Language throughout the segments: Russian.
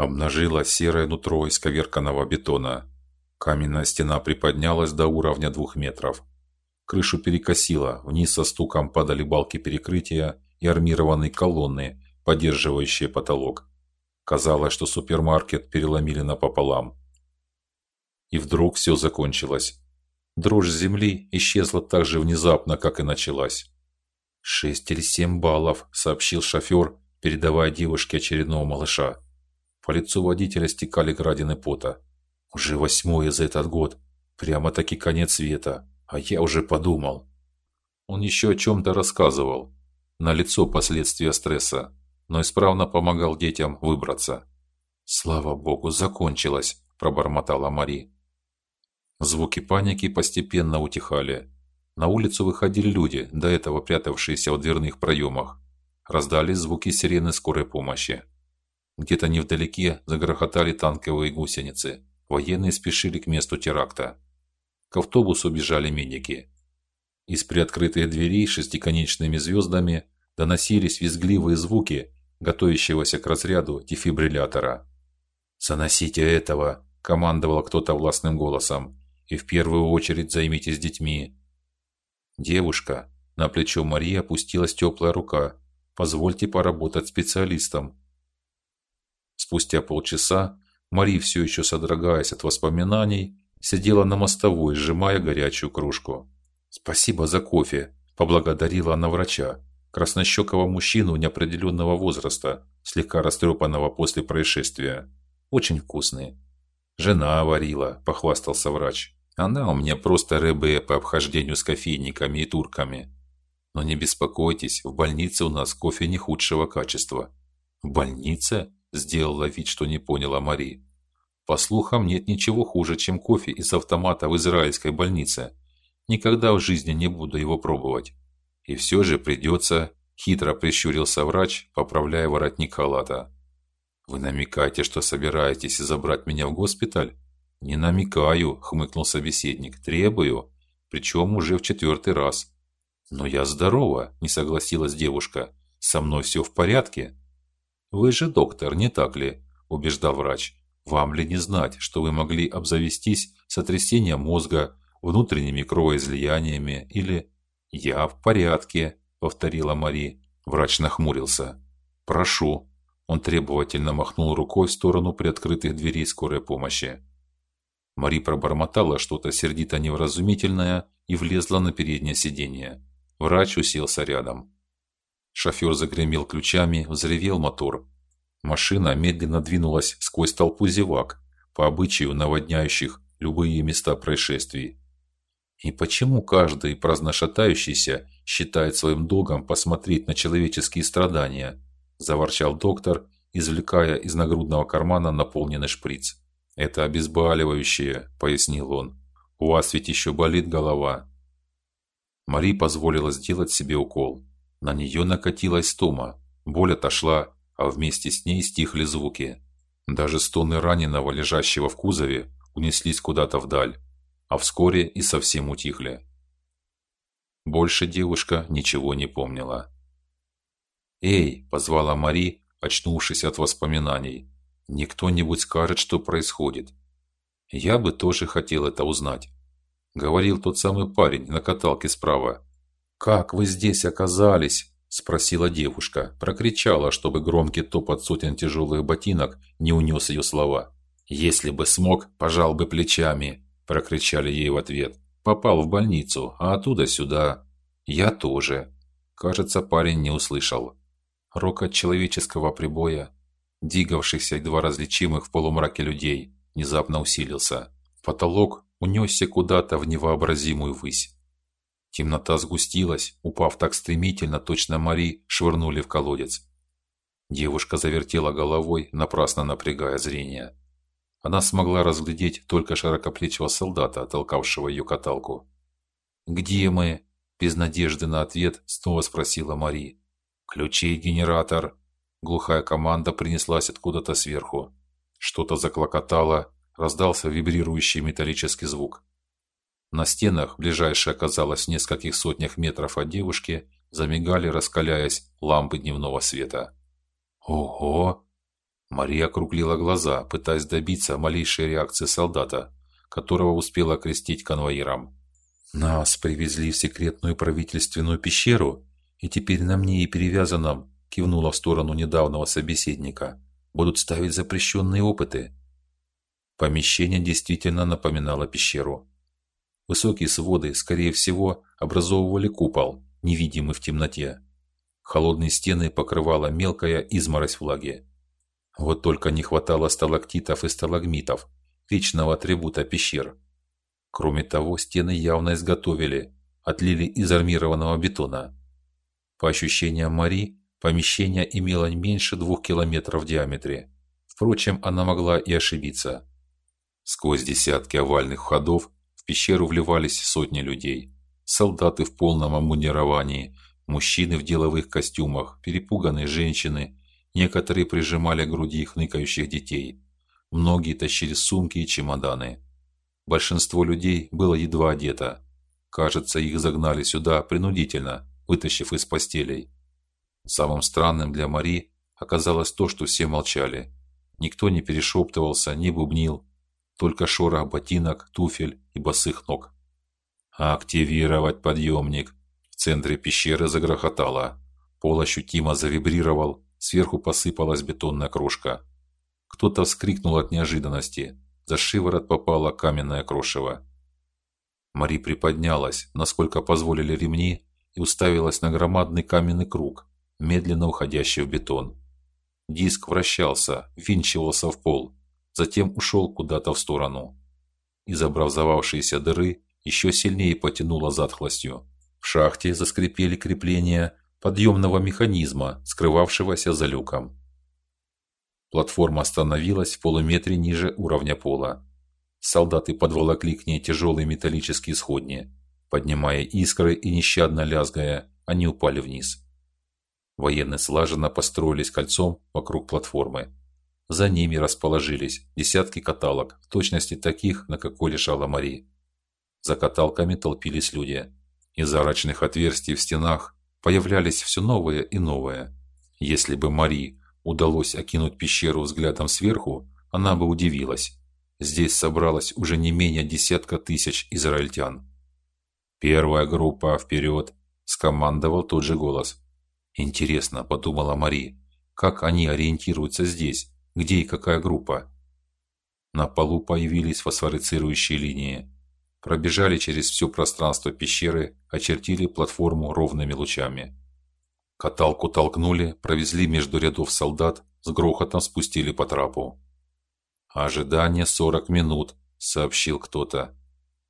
обнажило серое нутро исковерканного бетона. Каменная стена приподнялась до уровня двух метров. Крышу перекосило, вниз со стуком падали балки перекрытия и армированные колонны, поддерживающие потолок. Казалось, что супермаркет переломили напополам. И вдруг все закончилось. Дрожь земли исчезла так же внезапно, как и началась. «Шесть или семь баллов», – сообщил шофер, передавая девушке очередного малыша. По лицу водителя стекали градины пота. «Уже восьмое за этот год. Прямо-таки конец света. А я уже подумал». Он еще о чем-то рассказывал. На лицо последствия стресса, но исправно помогал детям выбраться. «Слава богу, закончилось», – пробормотала Мари. Звуки паники постепенно утихали. На улицу выходили люди, до этого прятавшиеся в дверных проемах. Раздались звуки сирены скорой помощи. Где-то невдалеке загрохотали танковые гусеницы. Военные спешили к месту теракта. К автобусу бежали медики. Из приоткрытых дверей шестиконечными звездами доносились визгливые звуки готовящегося к разряду дефибриллятора. "Заносите этого", командовал кто-то властным голосом. "И в первую очередь займитесь детьми". Девушка, на плечо Марии опустилась теплая рука. Позвольте поработать специалистом. Спустя полчаса Мария все еще содрогаясь от воспоминаний, сидела на мостовой, сжимая горячую кружку. Спасибо за кофе, поблагодарила она врача, краснощекого мужчину неопределенного возраста, слегка растрепанного после происшествия. Очень вкусный. Жена варила, похвастался врач. Она у меня просто РБ по обхождению с кофейниками и турками. Но не беспокойтесь, в больнице у нас кофе не худшего качества. В больнице? Сделала вид, что не поняла Мари. По слухам, нет ничего хуже, чем кофе из автомата в израильской больнице. Никогда в жизни не буду его пробовать. И все же придется. Хитро прищурился врач, поправляя воротник халата. Вы намекаете, что собираетесь забрать меня в госпиталь? Не намекаю, хмыкнул собеседник. Требую, причем уже в четвертый раз. Но я здорова, не согласилась девушка. Со мной все в порядке. Вы же доктор, не так ли? убеждал врач. Вам ли не знать, что вы могли обзавестись сотрясением мозга, внутренними кровоизлияниями или Я в порядке, повторила Мари. Врач нахмурился. Прошу. Он требовательно махнул рукой в сторону приоткрытых дверей скорой помощи. Мари пробормотала что-то сердито невразумительное и влезла на переднее сиденье. Врач уселся рядом. Шофер загремел ключами, взревел мотор. Машина медленно двинулась сквозь толпу зевак, по обычаю наводняющих любые места происшествий. И почему каждый праздношатающийся считает своим долгом посмотреть на человеческие страдания? заворчал доктор, извлекая из нагрудного кармана наполненный шприц. Это обезболивающее, пояснил он. У вас ведь еще болит голова. Мари позволила сделать себе укол. На нее накатилась стома. Боль отошла, а вместе с ней стихли звуки. Даже стоны раненого, лежащего в кузове, унеслись куда-то вдаль, а вскоре и совсем утихли. Больше девушка ничего не помнила. "Эй!" позвала Мари, очнувшись от воспоминаний. Не кто-нибудь скажет, что происходит. Я бы тоже хотел это узнать. Говорил тот самый парень на каталке справа. Как вы здесь оказались? спросила девушка, прокричала, чтобы громкий топот сотен тяжелых ботинок не унес ее слова. Если бы смог, пожал бы плечами, прокричали ей в ответ. Попал в больницу, а оттуда сюда. Я тоже. Кажется, парень не услышал. Рокот человеческого прибоя двигавшихся едва различимых в полумраке людей, внезапно усилился. Потолок унесся куда-то в невообразимую высь. Темнота сгустилась, упав так стремительно, точно Мари швырнули в колодец. Девушка завертела головой, напрасно напрягая зрение. Она смогла разглядеть только широкоплечего солдата, толкавшего ее каталку. "Где мы?" без надежды на ответ снова спросила Мари. "Ключи генератор", Глухая команда принеслась откуда-то сверху. Что-то заклокотало, раздался вибрирующий металлический звук. На стенах, ближайшая оказалась в нескольких сотнях метров от девушки, замигали, раскаляясь, лампы дневного света. Ого! Мария округлила глаза, пытаясь добиться малейшей реакции солдата, которого успела окрестить конвоиром. Нас привезли в секретную правительственную пещеру, и теперь на мне и перевязанном, кивнула в сторону недавнего собеседника, будут ставить запрещенные опыты. Помещение действительно напоминало пещеру. Высокие своды, скорее всего, образовывали купол, невидимый в темноте. Холодные стены покрывала мелкая изморозь влаги. Вот только не хватало сталактитов и сталагмитов, вечного атрибута пещер. Кроме того, стены явно изготовили, отлили из армированного бетона. По ощущениям Мари, помещение имело меньше двух километров в диаметре. Впрочем, она могла и ошибиться. Сквозь десятки овальных входов в пещеру вливались сотни людей. Солдаты в полном обмундировании, мужчины в деловых костюмах, перепуганные женщины, некоторые прижимали к груди хныкающих детей. Многие тащили сумки и чемоданы. Большинство людей было едва одето. Кажется, их загнали сюда принудительно, вытащив из постелей. Самым странным для Мари оказалось то, что все молчали. Никто не перешептывался, не бубнил, только шорох ботинок, туфель и босых ног. Активировать подъемник. В центре пещеры загрохотало. Пол ощутимо завибрировал, сверху посыпалась бетонная крошка. Кто-то вскрикнул от неожиданности. За шиворот попало каменное крошево. Мари приподнялась, насколько позволили ремни, и уставилась на громадный каменный круг, медленно уходящий в бетон. Диск вращался, винчивался в пол, затем ушел куда-то в сторону. Из образовавшейся дыры еще сильнее потянуло затхлостью. В шахте заскрипели крепления подъемного механизма, скрывавшегося за люком. Платформа остановилась в полуметре ниже уровня пола. Солдаты подволокли к ней тяжелые металлические сходни. Поднимая искры и нещадно лязгая, они упали вниз. Военные слаженно построились кольцом вокруг платформы. За ними расположились десятки каталог, в точности таких, на какой лежала Мари. За каталками толпились люди. Из арочных отверстий в стенах появлялись все новые и новые. Если бы Мари удалось окинуть пещеру взглядом сверху, она бы удивилась. Здесь собралось уже не менее десятка тысяч израильтян. Первая группа вперед! скомандовал тот же голос. Интересно, подумала Мари, как они ориентируются здесь, где и какая группа. На полу появились фосфорицирующие линии, пробежали через все пространство пещеры, очертили платформу ровными лучами. Каталку толкнули, провезли между рядов солдат, с грохотом спустили по трапу. Ожидание сорок минут, сообщил кто-то.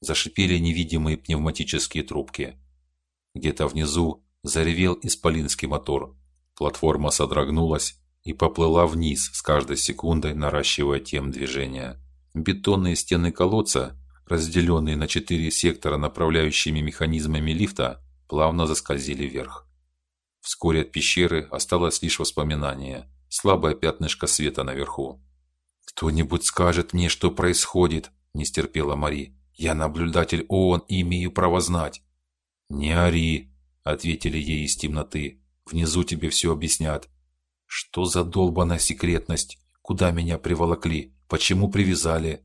Зашипели невидимые пневматические трубки. Где-то внизу заревел исполинский мотор. Платформа содрогнулась и поплыла вниз, с каждой секундой наращивая темп движения. Бетонные стены колодца, разделенные на четыре сектора направляющими механизмами лифта, плавно заскользили вверх. Вскоре от пещеры осталось лишь воспоминание, слабое пятнышко света наверху. Кто-нибудь скажет мне, что происходит? Не стерпела Мари. Я наблюдатель ООН и имею право знать. Не ори, ответили ей из темноты. Внизу тебе все объяснят. Что за долбаная секретность? Куда меня приволокли? Почему привязали?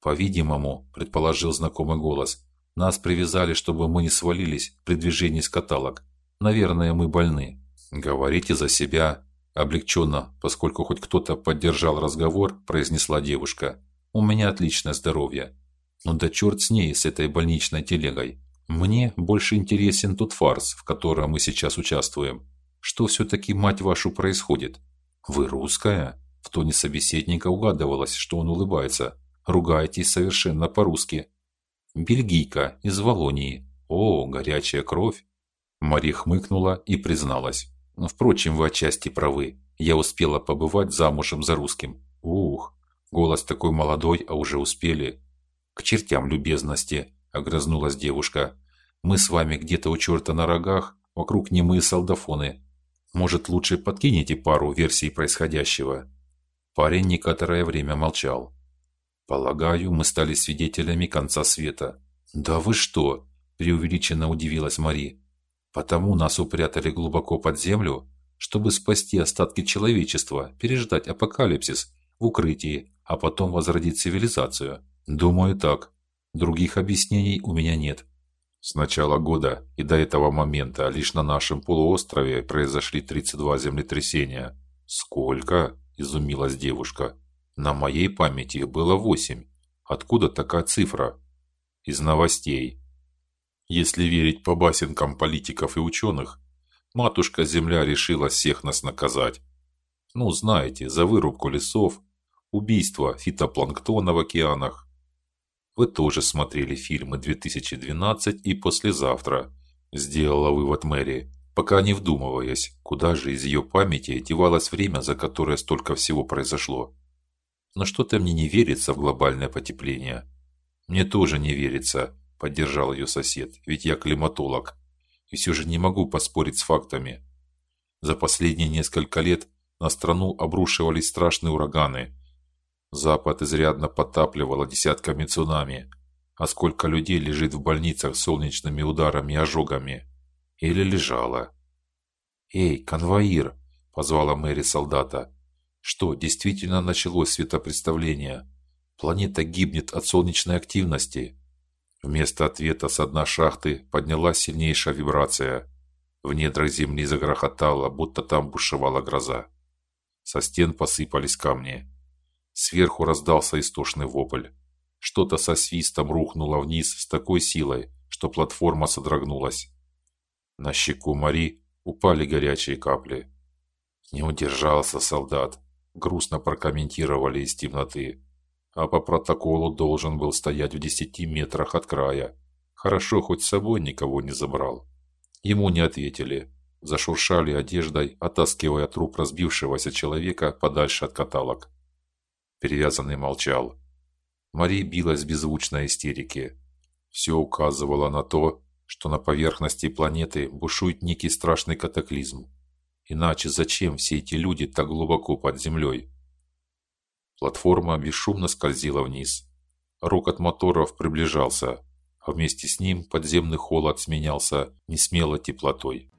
По-видимому, предположил знакомый голос, нас привязали, чтобы мы не свалились при движении с каталог. Наверное, мы больны. Говорите за себя, облегченно, поскольку хоть кто-то поддержал разговор, произнесла девушка. У меня отличное здоровье. Ну да черт с ней, с этой больничной телегой. Мне больше интересен тот фарс, в котором мы сейчас участвуем. Что все таки мать вашу происходит? Вы русская? В тоне собеседника угадывалось, что он улыбается. Ругаетесь совершенно по-русски. Бельгийка из Волонии. О, горячая кровь. Мария хмыкнула и призналась: "Впрочем, вы отчасти правы. Я успела побывать замужем за русским. Ух, голос такой молодой, а уже успели. К чертям любезности", огрызнулась девушка. "Мы с вами где-то у черта на рогах, вокруг немые солдафоны. Может, лучше подкинете пару версий происходящего?" Парень некоторое время молчал. Полагаю, мы стали свидетелями конца света. Да вы что? преувеличенно удивилась Мария. Потому нас упрятали глубоко под землю. чтобы спасти остатки человечества, переждать апокалипсис в укрытии, а потом возродить цивилизацию? Думаю так. Других объяснений у меня нет. С начала года и до этого момента лишь на нашем полуострове произошли 32 землетрясения. Сколько? изумилась девушка. На моей памяти было восемь. Откуда такая цифра? Из новостей. Если верить по басенкам политиков и ученых, матушка Земля решила всех нас наказать. Ну, знаете, за вырубку лесов, убийство фитопланктона в океанах. Вы тоже смотрели фильмы 2012 и послезавтра, сделала вывод Мэри, пока не вдумываясь, куда же из ее памяти девалось время, за которое столько всего произошло. Но что-то мне не верится в глобальное потепление. Мне тоже не верится, поддержал ее сосед. Ведь я климатолог и все же не могу поспорить с фактами. За последние несколько лет на страну обрушивались страшные ураганы, Запад изрядно подтапливало десятками цунами. А сколько людей лежит в больницах с солнечными ударами и ожогами? Или лежало? Эй, конвоир, позвала Мэри солдата. Что, действительно началось светопредставление? Планета гибнет от солнечной активности. Вместо ответа с дна шахты поднялась сильнейшая вибрация. В недрах земли загрохотало, будто там бушевала гроза. Со стен посыпались камни. Сверху раздался истошный вопль. Что-то со свистом рухнуло вниз с такой силой, что платформа содрогнулась. На щеку Мари упали горячие капли. Не удержался солдат, грустно прокомментировали из темноты. А по протоколу должен был стоять в десяти метрах от края. Хорошо хоть с собой никого не забрал. Ему не ответили. Зашуршали одеждой, оттаскивая труп разбившегося человека подальше от каталог. Перевязанный молчал. Мари билась в беззвучной истерике. Все указывало на то, что на поверхности планеты бушует некий страшный катаклизм. Иначе зачем все эти люди так глубоко под землей? Платформа бесшумно скользила вниз. Рокот моторов приближался, а вместе с ним подземный холод сменялся несмелой теплотой.